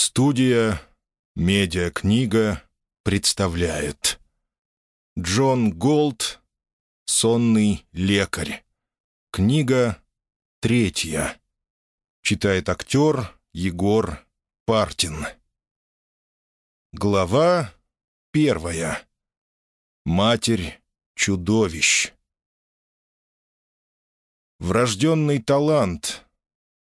Студия «Медиакнига» представляет Джон Голд «Сонный лекарь». Книга третья. Читает актер Егор Партин. Глава первая. Матерь чудовищ. Врожденный талант —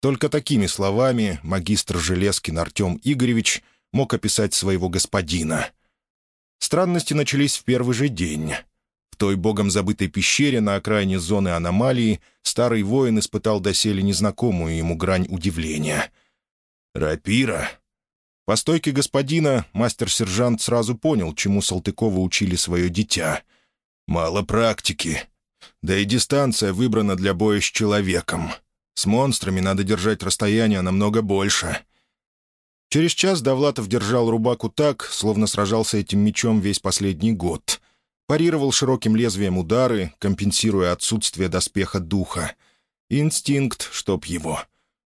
только такими словами магистр Железкин Артем Игоревич мог описать своего господина. Странности начались в первый же день. В той богом забытой пещере на окраине зоны аномалии старый воин испытал доселе незнакомую ему грань удивления. «Рапира?» По стойке господина мастер-сержант сразу понял, чему Салтыкова учили свое дитя. «Мало практики. Да и дистанция выбрана для боя с человеком. С монстрами надо держать расстояние намного больше. Через час Довлатов держал рубаку так, словно сражался этим мечом весь последний год. Парировал широким лезвием удары, компенсируя отсутствие доспеха духа. Инстинкт, чтоб его.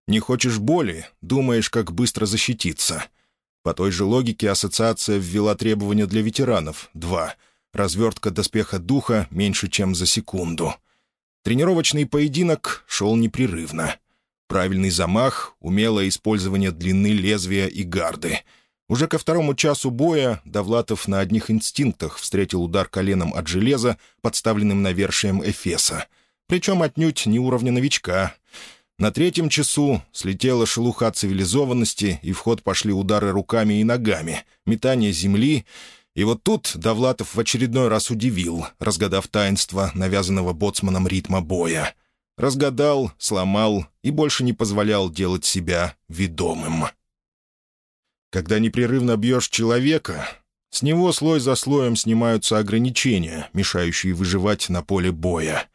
Не хочешь боли, думаешь, как быстро защититься. По той же логике ассоциация ввела требования для ветеранов — два. Развертка доспеха духа меньше, чем за секунду — Тренировочный поединок шел непрерывно. Правильный замах, умелое использование длины лезвия и гарды. Уже ко второму часу боя Довлатов на одних инстинктах встретил удар коленом от железа, подставленным навершием Эфеса. Причем отнюдь не уровня новичка. На третьем часу слетела шелуха цивилизованности, и в ход пошли удары руками и ногами, метание земли — и вот тут Довлатов в очередной раз удивил, разгадав таинство навязанного боцманом ритма боя. Разгадал, сломал и больше не позволял делать себя ведомым. Когда непрерывно бьешь человека, с него слой за слоем снимаются ограничения, мешающие выживать на поле боя.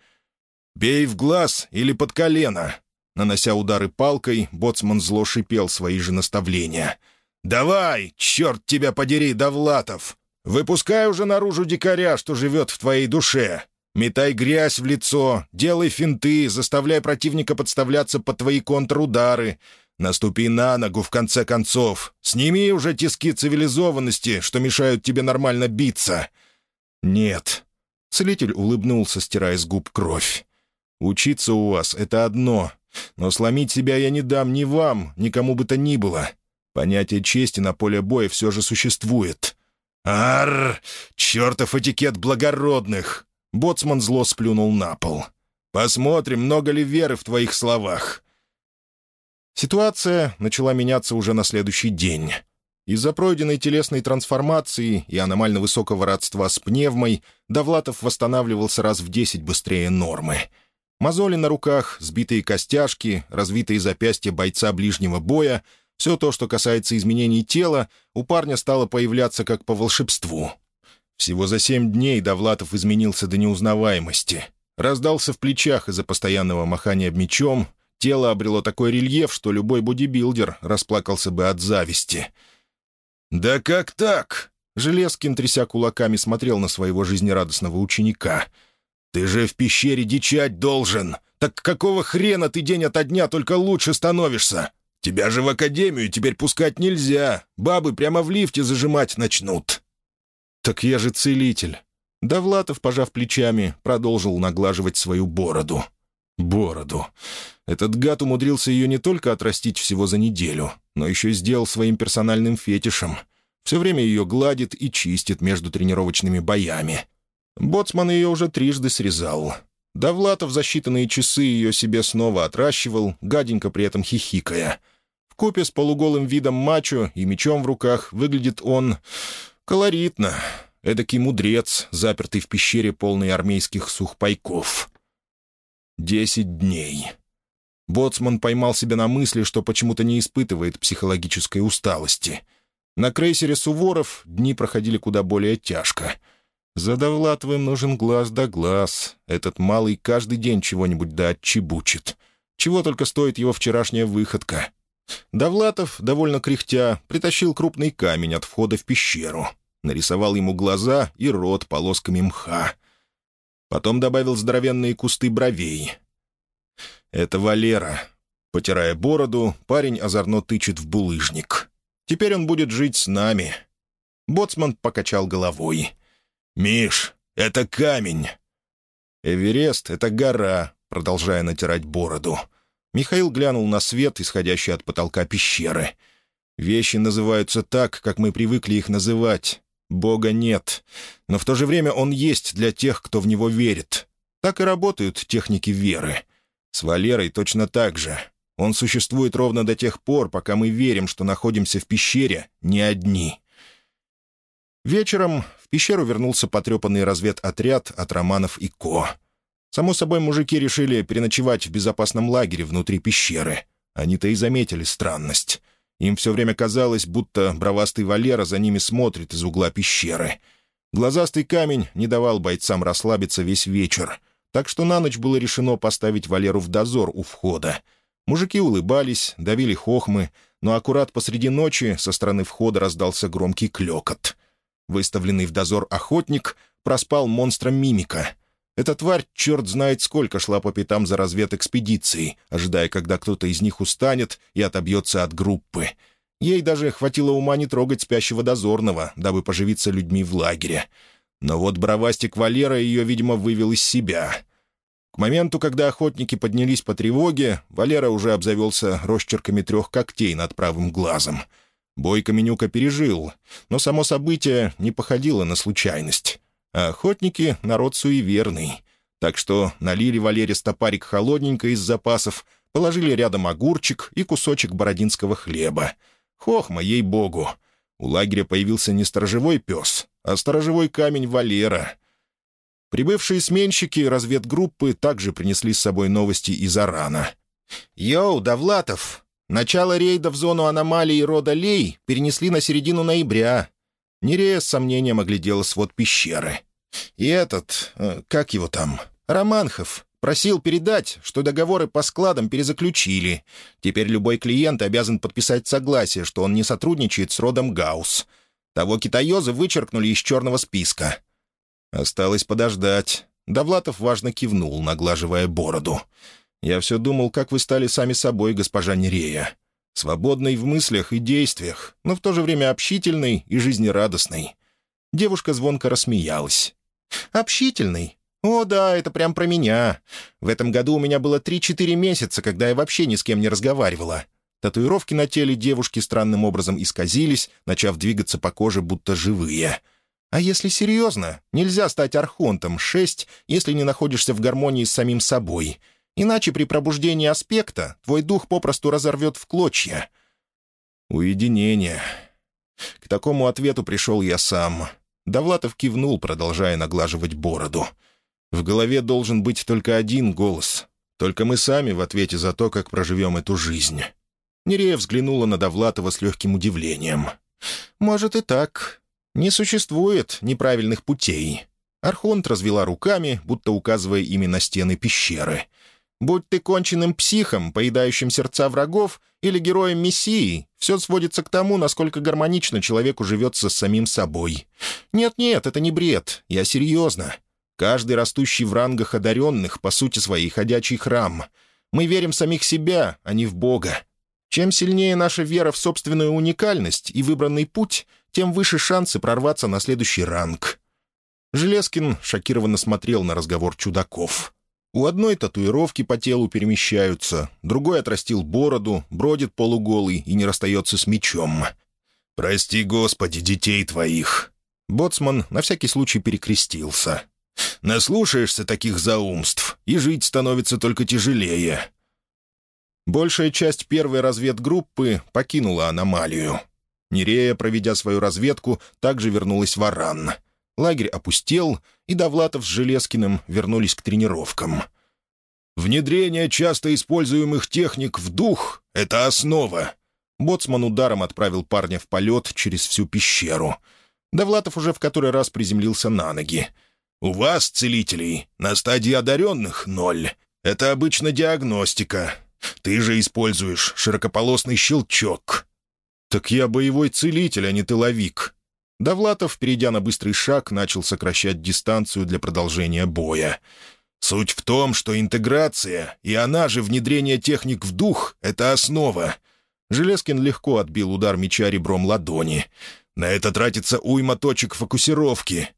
«Бей в глаз или под колено!» Нанося удары палкой, боцман зло шипел свои же наставления. «Давай, черт тебя подери, Довлатов! Выпускай уже наружу дикаря, что живет в твоей душе. Метай грязь в лицо, делай финты, заставляй противника подставляться под твои контрудары. Наступи на ногу, в конце концов. Сними уже тиски цивилизованности, что мешают тебе нормально биться». «Нет». Целитель улыбнулся, стирая с губ кровь. «Учиться у вас — это одно, но сломить себя я не дам ни вам, ни кому бы то ни было. Понятие чести на поле боя все же существует. «Арр! Чертов этикет благородных!» Боцман зло сплюнул на пол. «Посмотрим, много ли веры в твоих словах». Ситуация начала меняться уже на следующий день. Из-за пройденной телесной трансформации и аномально высокого родства с пневмой Довлатов восстанавливался раз в десять быстрее нормы. Мозоли на руках, сбитые костяшки, развитые запястья бойца ближнего боя — все то, что касается изменений тела, у парня стало появляться как по волшебству. Всего за семь дней Довлатов изменился до неузнаваемости. Раздался в плечах из-за постоянного махания мечом, тело обрело такой рельеф, что любой бодибилдер расплакался бы от зависти. «Да как так?» — Железкин, тряся кулаками, смотрел на своего жизнерадостного ученика. «Ты же в пещере дичать должен! Так какого хрена ты день ото дня только лучше становишься? Тебя же в академию теперь пускать нельзя. Бабы прямо в лифте зажимать начнут». «Так я же целитель». Довлатов, пожав плечами, продолжил наглаживать свою бороду. Бороду. Этот гад умудрился ее не только отрастить всего за неделю, но еще и сделал своим персональным фетишем. Все время ее гладит и чистит между тренировочными боями. Боцман ее уже трижды срезал. Довлатов за считанные часы ее себе снова отращивал, гаденько при этом хихикая — в купе с полуголым видом мачо и мечом в руках выглядит он колоритно. Эдакий мудрец, запертый в пещере, полной армейских сухпайков. Десять дней. Боцман поймал себя на мысли, что почему-то не испытывает психологической усталости. На крейсере «Суворов» дни проходили куда более тяжко. За Довлатовым нужен глаз да глаз. Этот малый каждый день чего-нибудь да отчебучит. Чего только стоит его вчерашняя выходка. Довлатов, довольно кряхтя, притащил крупный камень от входа в пещеру. Нарисовал ему глаза и рот полосками мха. Потом добавил здоровенные кусты бровей. «Это Валера». Потирая бороду, парень озорно тычет в булыжник. Теперь он будет жить с нами». Боцман покачал головой. «Миш, это камень!» «Эверест — это гора», — продолжая натирать бороду. Михаил глянул на свет, исходящий от потолка пещеры. «Вещи называются так, как мы привыкли их называть. Бога нет. Но в то же время он есть для тех, кто в него верит. Так и работают техники веры. С Валерой точно так же. Он существует ровно до тех пор, пока мы верим, что находимся в пещере не одни». Вечером в пещеру вернулся потрепанный разведотряд от Романов и Ко. Само собой, мужики решили переночевать в безопасном лагере внутри пещеры. Они-то и заметили странность. Им все время казалось, будто бровастый Валера за ними смотрит из угла пещеры. Глазастый камень не давал бойцам расслабиться весь вечер, так что на ночь было решено поставить Валеру в дозор у входа. Мужики улыбались, давили хохмы, но аккурат посреди ночи со стороны входа раздался громкий клекот. Выставленный в дозор охотник проспал монстра-мимика. Эта тварь, черт знает сколько, шла по пятам за разведэкспедицией, ожидая, когда кто-то из них устанет и отобьется от группы. Ей даже хватило ума не трогать спящего дозорного, дабы поживиться людьми в лагере. Но вот бровастик Валера ее, видимо, вывел из себя. К моменту, когда охотники поднялись по тревоге, Валера уже обзавелся росчерками трех когтей над правым глазом — Бой Каменюка пережил, но само событие не походило на случайность. А охотники — народ суеверный. Так что налили Валере стопарик холодненько из запасов, положили рядом огурчик и кусочек бородинского хлеба. Хохма, ей-богу! У лагеря появился не сторожевой пес, а сторожевой камень Валера. Прибывшие сменщики разведгруппы также принесли с собой новости из Арана. «Йоу, Давлатов, Начало рейда в зону аномалии рода Лей перенесли на середину ноября. Нерея с сомнением оглядела свод пещеры. И этот, э, как его там, Романхов, просил передать, что договоры по складам перезаключили. Теперь любой клиент обязан подписать согласие, что он не сотрудничает с родом Гаусс. Того китаёза вычеркнули из черного списка. Осталось подождать. Довлатов важно кивнул, наглаживая бороду. Я все думал, как вы стали сами собой, госпожа Нерея. Свободной в мыслях и действиях, но в то же время общительной и жизнерадостной». Девушка звонко рассмеялась. «Общительный? О, да, это прям про меня. В этом году у меня было три-четыре месяца, когда я вообще ни с кем не разговаривала. Татуировки на теле девушки странным образом исказились, начав двигаться по коже, будто живые. А если серьезно, нельзя стать архонтом шесть, если не находишься в гармонии с самим собой. Иначе при пробуждении аспекта твой дух попросту разорвет в клочья. Уединение. К такому ответу пришел я сам. Довлатов кивнул, продолжая наглаживать бороду. В голове должен быть только один голос. Только мы сами в ответе за то, как проживем эту жизнь. Нерея взглянула на Довлатова с легким удивлением. «Может и так. Не существует неправильных путей». Архонт развела руками, будто указывая ими на стены пещеры — Будь ты конченным психом, поедающим сердца врагов, или героем Мессии, все сводится к тому, насколько гармонично человеку живется с самим собой. Нет-нет, это не бред, я серьезно. Каждый растущий в рангах одаренных, по сути своей, ходячий храм. Мы верим в самих себя, а не в Бога. Чем сильнее наша вера в собственную уникальность и выбранный путь, тем выше шансы прорваться на следующий ранг. Железкин шокированно смотрел на разговор чудаков. У одной татуировки по телу перемещаются, другой отрастил бороду, бродит полуголый и не расстается с мечом. «Прости, Господи, детей твоих!» Боцман на всякий случай перекрестился. «Наслушаешься таких заумств, и жить становится только тяжелее». Большая часть первой разведгруппы покинула аномалию. Нерея, проведя свою разведку, также вернулась в Аран — Лагерь опустел, и Довлатов с Железкиным вернулись к тренировкам. «Внедрение часто используемых техник в дух — это основа». Боцман ударом отправил парня в полет через всю пещеру. Довлатов уже в который раз приземлился на ноги. «У вас, целителей, на стадии одаренных — ноль. Это обычно диагностика. Ты же используешь широкополосный щелчок». «Так я боевой целитель, а не тыловик», Довлатов, перейдя на быстрый шаг, начал сокращать дистанцию для продолжения боя. «Суть в том, что интеграция, и она же внедрение техник в дух — это основа. Железкин легко отбил удар меча ребром ладони. «На это тратится уйма точек фокусировки».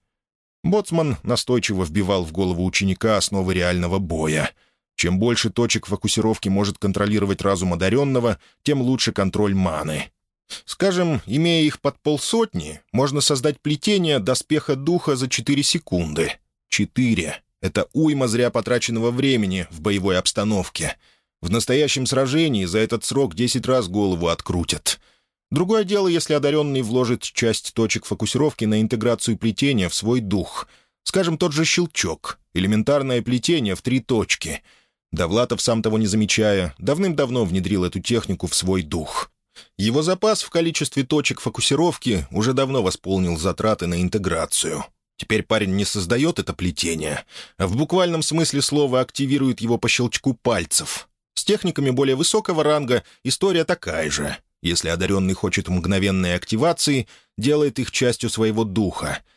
Боцман настойчиво вбивал в голову ученика основы реального боя. Чем больше точек фокусировки может контролировать разум одаренного, тем лучше контроль маны. Скажем, имея их под полсотни, можно создать плетение доспеха духа за 4 секунды. 4 — это уйма зря потраченного времени в боевой обстановке. В настоящем сражении за этот срок 10 раз голову открутят. Другое дело, если одаренный вложит часть точек фокусировки на интеграцию плетения в свой дух. Скажем, тот же щелчок, элементарное плетение в три точки. Довлатов, сам того не замечая, давным-давно внедрил эту технику в свой дух. Его запас в количестве точек фокусировки уже давно восполнил затраты на интеграцию. Теперь парень не создает это плетение, а в буквальном смысле слова активирует его по щелчку пальцев. С техниками более высокого ранга история такая же. Если одаренный хочет мгновенной активации, делает их частью своего духа —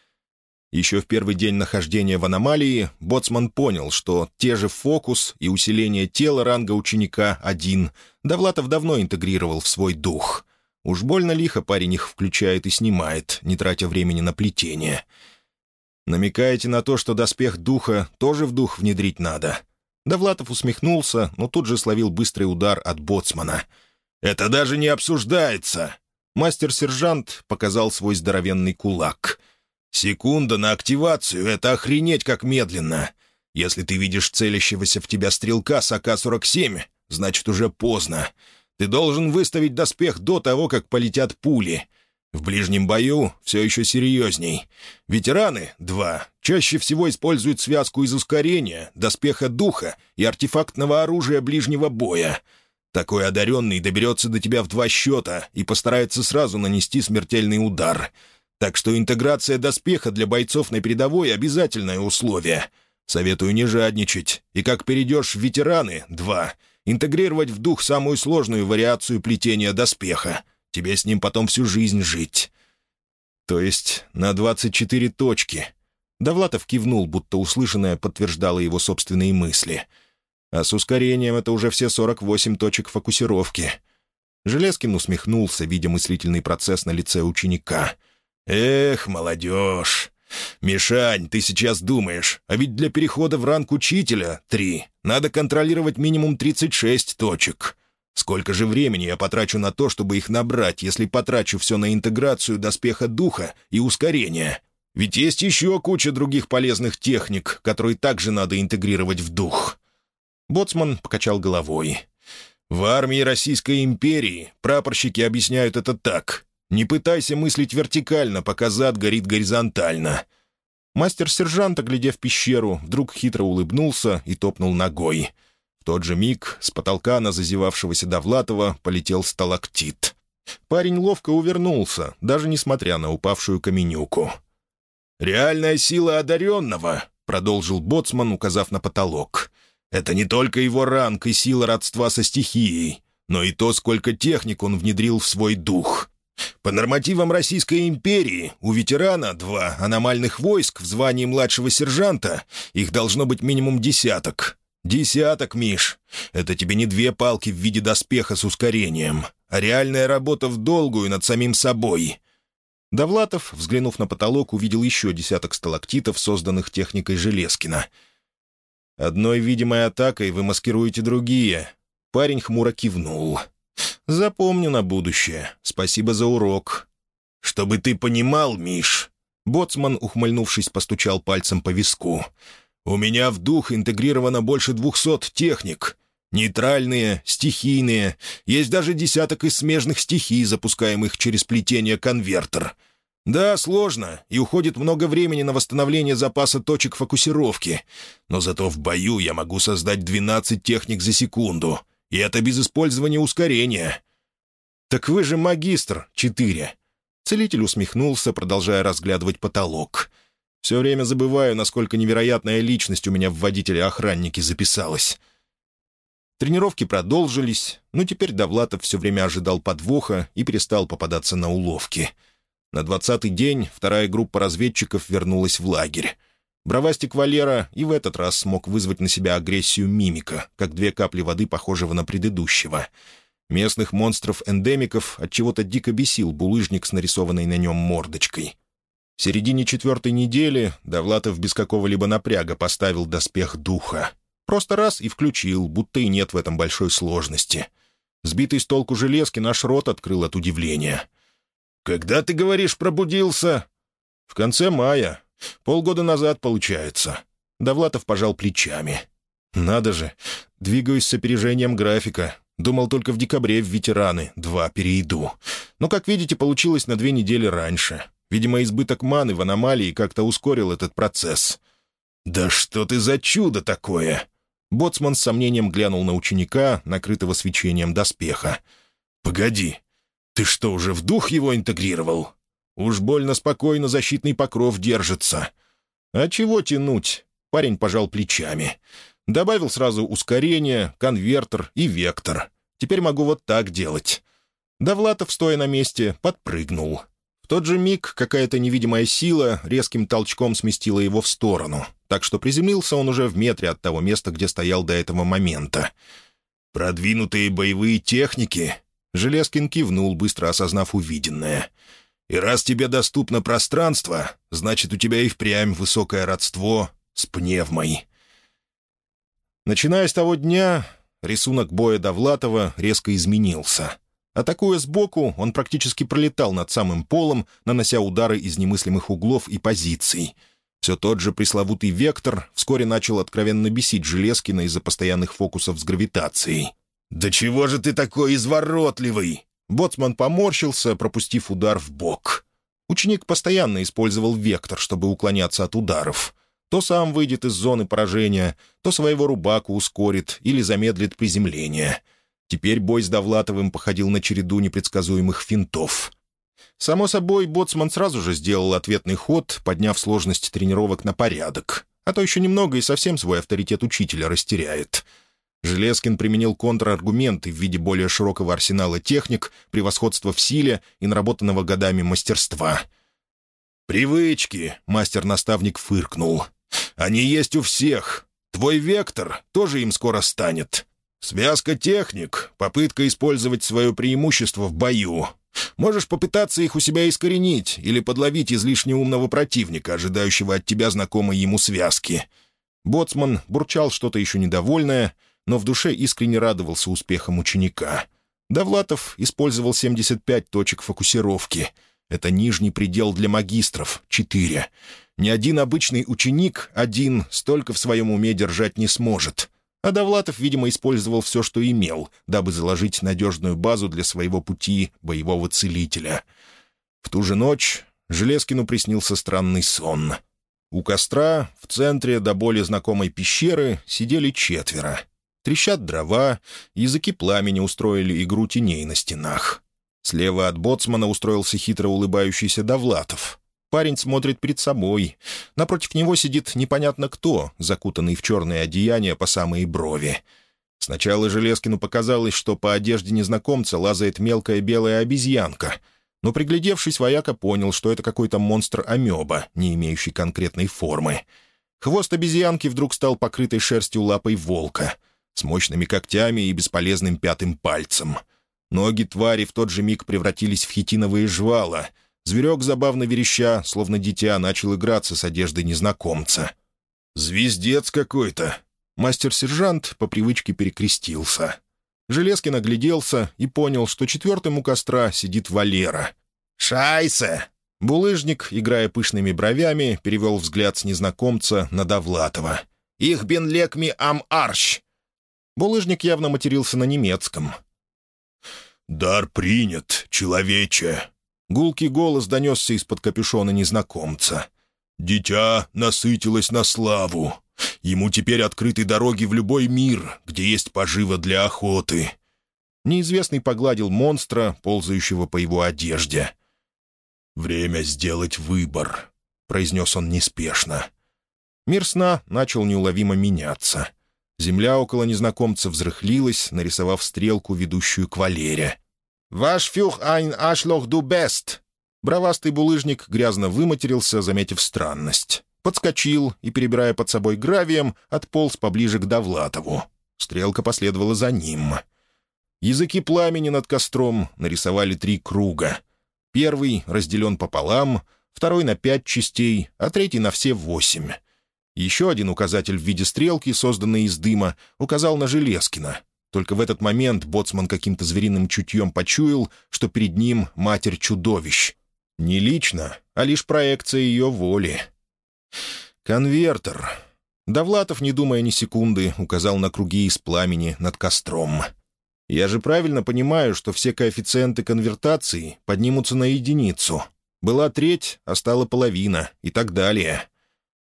еще в первый день нахождения в аномалии Боцман понял, что те же фокус и усиление тела ранга ученика один Довлатов давно интегрировал в свой дух. Уж больно лихо парень их включает и снимает, не тратя времени на плетение. «Намекаете на то, что доспех духа тоже в дух внедрить надо?» Довлатов усмехнулся, но тут же словил быстрый удар от боцмана. «Это даже не обсуждается!» Мастер-сержант показал свой здоровенный кулак. Секунда на активацию — это охренеть как медленно. Если ты видишь целящегося в тебя стрелка с АК-47, значит, уже поздно. Ты должен выставить доспех до того, как полетят пули. В ближнем бою все еще серьезней. Ветераны, два, чаще всего используют связку из ускорения, доспеха духа и артефактного оружия ближнего боя. Такой одаренный доберется до тебя в два счета и постарается сразу нанести смертельный удар — так что интеграция доспеха для бойцов на передовой — обязательное условие. Советую не жадничать. И как перейдешь в ветераны — два. Интегрировать в дух самую сложную вариацию плетения доспеха. Тебе с ним потом всю жизнь жить. То есть на 24 точки. Довлатов кивнул, будто услышанное подтверждало его собственные мысли. А с ускорением это уже все 48 точек фокусировки. Железкин усмехнулся, видя мыслительный процесс на лице ученика — «Эх, молодежь! Мишань, ты сейчас думаешь, а ведь для перехода в ранг учителя — три. Надо контролировать минимум 36 точек. Сколько же времени я потрачу на то, чтобы их набрать, если потрачу все на интеграцию доспеха духа и ускорение? Ведь есть еще куча других полезных техник, которые также надо интегрировать в дух». Боцман покачал головой. «В армии Российской империи прапорщики объясняют это так. Не пытайся мыслить вертикально, пока зад горит горизонтально». Мастер-сержант, оглядев пещеру, вдруг хитро улыбнулся и топнул ногой. В тот же миг с потолка на зазевавшегося Довлатова полетел сталактит. Парень ловко увернулся, даже несмотря на упавшую каменюку. «Реальная сила одаренного», — продолжил Боцман, указав на потолок. «Это не только его ранг и сила родства со стихией, но и то, сколько техник он внедрил в свой дух. По нормативам Российской империи у ветерана два аномальных войск в звании младшего сержанта, их должно быть минимум десяток. Десяток, Миш. Это тебе не две палки в виде доспеха с ускорением, а реальная работа в долгую над самим собой. Довлатов, взглянув на потолок, увидел еще десяток сталактитов, созданных техникой Железкина. «Одной видимой атакой вы маскируете другие». Парень хмуро кивнул. «Запомню на будущее. Спасибо за урок». «Чтобы ты понимал, Миш...» Боцман, ухмыльнувшись, постучал пальцем по виску. «У меня в дух интегрировано больше двухсот техник. Нейтральные, стихийные. Есть даже десяток из смежных стихий, запускаемых через плетение конвертер. Да, сложно, и уходит много времени на восстановление запаса точек фокусировки. Но зато в бою я могу создать 12 техник за секунду. И это без использования ускорения». «Так вы же магистр, четыре». Целитель усмехнулся, продолжая разглядывать потолок. «Все время забываю, насколько невероятная личность у меня в водителе-охраннике записалась». Тренировки продолжились, но теперь Довлатов все время ожидал подвоха и перестал попадаться на уловки. На двадцатый день вторая группа разведчиков вернулась в лагерь. Бравастик Валера и в этот раз смог вызвать на себя агрессию мимика, как две капли воды, похожего на предыдущего. Местных монстров-эндемиков от чего то дико бесил булыжник с нарисованной на нем мордочкой. В середине четвертой недели Довлатов без какого-либо напряга поставил доспех духа. Просто раз и включил, будто и нет в этом большой сложности. Сбитый с толку железки наш рот открыл от удивления. «Когда, ты говоришь, пробудился?» «В конце мая. Полгода назад, получается». Довлатов пожал плечами. «Надо же, двигаюсь с опережением графика. Думал, только в декабре в ветераны два перейду. Но, как видите, получилось на две недели раньше. Видимо, избыток маны в аномалии как-то ускорил этот процесс». «Да что ты за чудо такое!» Боцман с сомнением глянул на ученика, накрытого свечением доспеха. «Погоди, ты что, уже в дух его интегрировал? Уж больно спокойно защитный покров держится». «А чего тянуть?» — парень пожал плечами. Добавил сразу ускорение, конвертер и вектор. Теперь могу вот так делать. Довлатов, стоя на месте, подпрыгнул. В тот же миг какая-то невидимая сила резким толчком сместила его в сторону, так что приземлился он уже в метре от того места, где стоял до этого момента. «Продвинутые боевые техники?» Железкин кивнул, быстро осознав увиденное. «И раз тебе доступно пространство, значит, у тебя и впрямь высокое родство с пневмой». Начиная с того дня, рисунок боя Довлатова резко изменился. Атакуя сбоку, он практически пролетал над самым полом, нанося удары из немыслимых углов и позиций. Все тот же пресловутый «Вектор» вскоре начал откровенно бесить Железкина из-за постоянных фокусов с гравитацией. «Да чего же ты такой изворотливый?» Боцман поморщился, пропустив удар в бок. Ученик постоянно использовал «Вектор», чтобы уклоняться от ударов. То сам выйдет из зоны поражения, то своего рубаку ускорит или замедлит приземление. Теперь бой с Довлатовым походил на череду непредсказуемых финтов. Само собой, Боцман сразу же сделал ответный ход, подняв сложность тренировок на порядок. А то еще немного и совсем свой авторитет учителя растеряет. Железкин применил контраргументы в виде более широкого арсенала техник, превосходства в силе и наработанного годами мастерства. «Привычки», — мастер-наставник фыркнул. Они есть у всех. Твой вектор тоже им скоро станет. Связка техник, попытка использовать свое преимущество в бою. Можешь попытаться их у себя искоренить или подловить излишне умного противника, ожидающего от тебя знакомой ему связки». Боцман бурчал что-то еще недовольное, но в душе искренне радовался успехам ученика. Довлатов использовал 75 точек фокусировки. Это нижний предел для магистров — 4. Ни один обычный ученик один столько в своем уме держать не сможет. А Довлатов, видимо, использовал все, что имел, дабы заложить надежную базу для своего пути боевого целителя. В ту же ночь Железкину приснился странный сон. У костра, в центре до боли знакомой пещеры, сидели четверо. Трещат дрова, языки пламени устроили игру теней на стенах. Слева от боцмана устроился хитро улыбающийся Довлатов. Парень смотрит перед собой. Напротив него сидит непонятно кто, закутанный в черное одеяние по самые брови. Сначала Железкину показалось, что по одежде незнакомца лазает мелкая белая обезьянка. Но, приглядевшись, вояка понял, что это какой-то монстр-амеба, не имеющий конкретной формы. Хвост обезьянки вдруг стал покрытой шерстью лапой волка, с мощными когтями и бесполезным пятым пальцем. Ноги твари в тот же миг превратились в хитиновые жвала — Зверек, забавно вереща, словно дитя, начал играться с одеждой незнакомца. «Звездец какой-то!» Мастер-сержант по привычке перекрестился. Железкин огляделся и понял, что четвертым у костра сидит Валера. «Шайсе!» Булыжник, играя пышными бровями, перевел взгляд с незнакомца на Довлатова. «Их бен лекми ам арш!» Булыжник явно матерился на немецком. «Дар принят, человече!» Гулкий голос донесся из-под капюшона незнакомца. «Дитя насытилось на славу. Ему теперь открыты дороги в любой мир, где есть поживо для охоты». Неизвестный погладил монстра, ползающего по его одежде. «Время сделать выбор», — произнес он неспешно. Мир сна начал неуловимо меняться. Земля около незнакомца взрыхлилась, нарисовав стрелку, ведущую к Валере. «Ваш фюх айн ашлох ду бест!» Бровастый булыжник грязно выматерился, заметив странность. Подскочил и, перебирая под собой гравием, отполз поближе к Довлатову. Стрелка последовала за ним. Языки пламени над костром нарисовали три круга. Первый разделен пополам, второй на пять частей, а третий на все восемь. Еще один указатель в виде стрелки, созданный из дыма, указал на Железкина. Только в этот момент боцман каким-то звериным чутьем почуял, что перед ним матерь чудовищ. Не лично, а лишь проекция ее воли. «Конвертер». Довлатов, не думая ни секунды, указал на круги из пламени над костром. «Я же правильно понимаю, что все коэффициенты конвертации поднимутся на единицу. Была треть, а стала половина и так далее».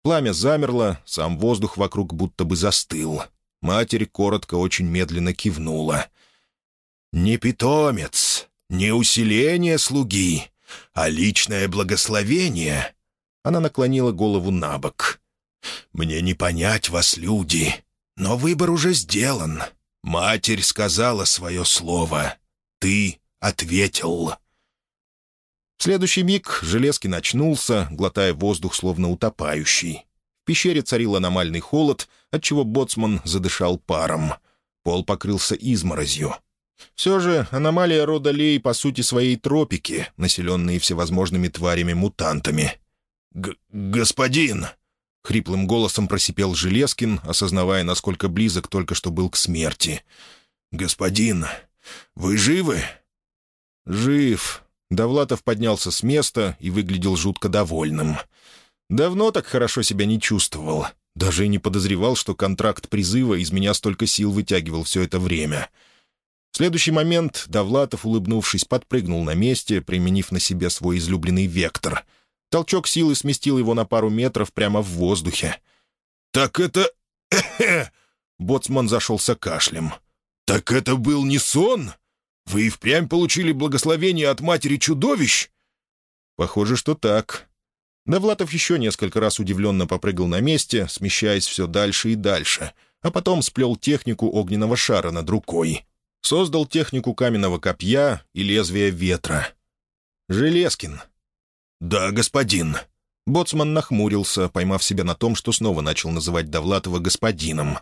Пламя замерло, сам воздух вокруг будто бы застыл. Матерь коротко, очень медленно кивнула. «Не питомец, не усиление слуги, а личное благословение». Она наклонила голову на бок. «Мне не понять вас, люди, но выбор уже сделан. Матерь сказала свое слово. Ты ответил». В следующий миг Железкин очнулся, глотая воздух, словно утопающий. В пещере царил аномальный холод, отчего боцман задышал паром. Пол покрылся изморозью. Все же аномалия рода Лей по сути своей тропики, населенные всевозможными тварями-мутантами. «Господин!» — хриплым голосом просипел Железкин, осознавая, насколько близок только что был к смерти. «Господин, вы живы?» «Жив», Довлатов поднялся с места и выглядел жутко довольным. Давно так хорошо себя не чувствовал. Даже и не подозревал, что контракт призыва из меня столько сил вытягивал все это время. В следующий момент Довлатов, улыбнувшись, подпрыгнул на месте, применив на себе свой излюбленный вектор. Толчок силы сместил его на пару метров прямо в воздухе. «Так это...» Боцман зашелся кашлем. «Так это был не сон?» Вы и впрямь получили благословение от матери чудовищ?» «Похоже, что так». Довлатов еще несколько раз удивленно попрыгал на месте, смещаясь все дальше и дальше, а потом сплел технику огненного шара над рукой. Создал технику каменного копья и лезвия ветра. «Железкин». «Да, господин». Боцман нахмурился, поймав себя на том, что снова начал называть Довлатова господином.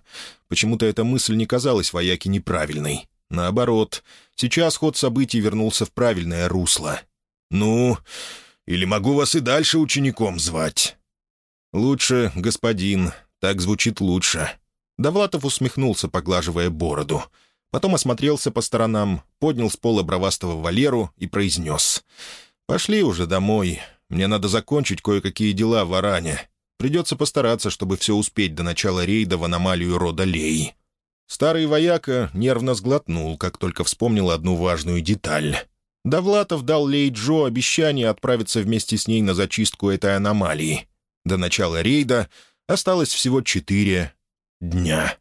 Почему-то эта мысль не казалась вояке неправильной. Наоборот, сейчас ход событий вернулся в правильное русло. «Ну, или могу вас и дальше учеником звать?» «Лучше, господин, так звучит лучше». Довлатов усмехнулся, поглаживая бороду. Потом осмотрелся по сторонам, поднял с пола бровастого Валеру и произнес. «Пошли уже домой. Мне надо закончить кое-какие дела в Аране. Придется постараться, чтобы все успеть до начала рейда в аномалию рода Лей». Старый вояка нервно сглотнул, как только вспомнил одну важную деталь. Довлатов дал Лей Джо обещание отправиться вместе с ней на зачистку этой аномалии. До начала рейда осталось всего четыре дня.